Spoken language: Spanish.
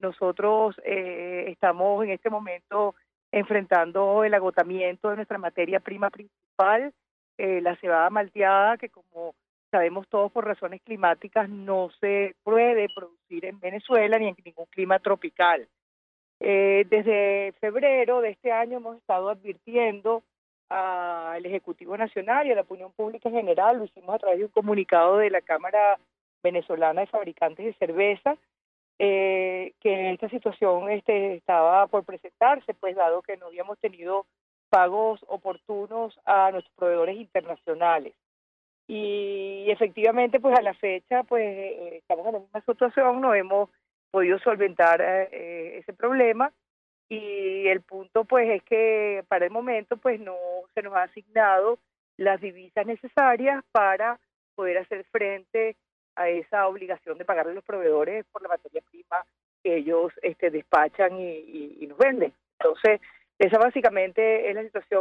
nosotros eh, estamos en este momento enfrentando el agotamiento de nuestra materia prima principal, eh, la cebada malteada, que como sabemos todos por razones climáticas no se puede producir en Venezuela ni en ningún clima tropical. Eh, desde febrero de este año hemos estado advirtiendo al Ejecutivo Nacional y a la opinión pública en general, lo hicimos a través de un comunicado de la Cámara Venezolana de Fabricantes de Cerveza, eh, que esta situación este, estaba por presentarse, pues dado que no habíamos tenido pagos oportunos a nuestros proveedores internacionales. Y efectivamente, pues a la fecha, pues eh, estamos en la misma situación, no hemos podido solventar eh, ese problema y el punto pues es que para el momento pues no se nos ha asignado las divisas necesarias para poder hacer frente a esa obligación de pagarle a los proveedores por la materia prima que ellos este, despachan y, y, nos venden. Entonces, esa básicamente es la situación